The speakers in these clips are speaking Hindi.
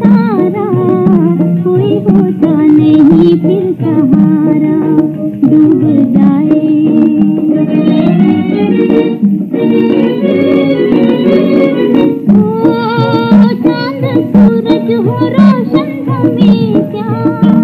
तारा कोई होता नहीं दिल तारा डूब जाए। न सूरज हो रोशन हमें क्या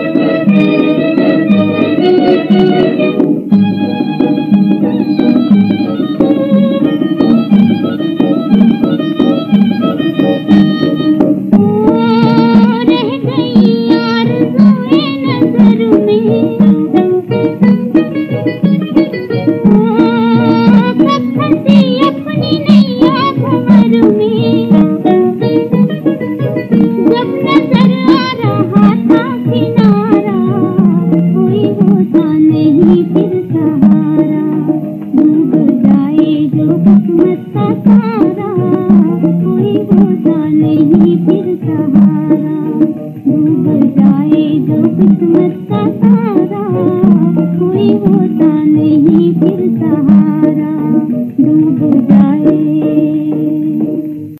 मत